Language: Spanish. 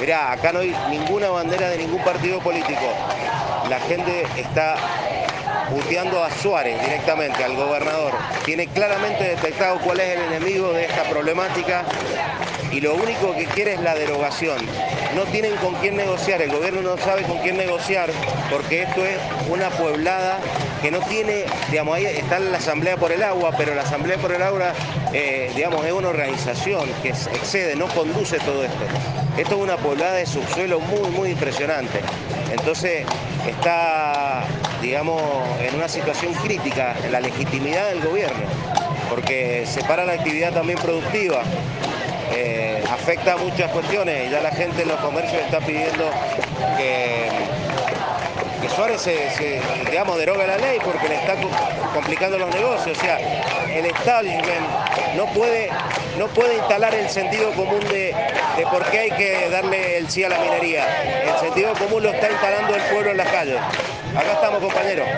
Mirá, acá no hay ninguna bandera de ningún partido político. La gente está puteando a Suárez directamente, al gobernador. Tiene claramente detectado cuál es el enemigo de esta problemática y lo único que quiere es la derogación. No tienen con quién negociar, el gobierno no sabe con quién negociar porque esto es una pueblada que no tiene, digamos, ahí está la Asamblea por el Agua, pero la Asamblea por el Agua, eh, digamos, es una organización que excede, no conduce todo esto. Esto es una poblada de subsuelo muy, muy impresionante. Entonces está, digamos, en una situación crítica en la legitimidad del gobierno, porque separa la actividad también productiva. Eh, afecta a muchas cuestiones ya la gente en los comercios está pidiendo que, se, digamos, deroga la ley porque le está complicando los negocios. O sea, el establishment no puede, no puede instalar el sentido común de, de por qué hay que darle el sí a la minería. El sentido común lo está instalando el pueblo en las calles. Acá estamos, compañeros.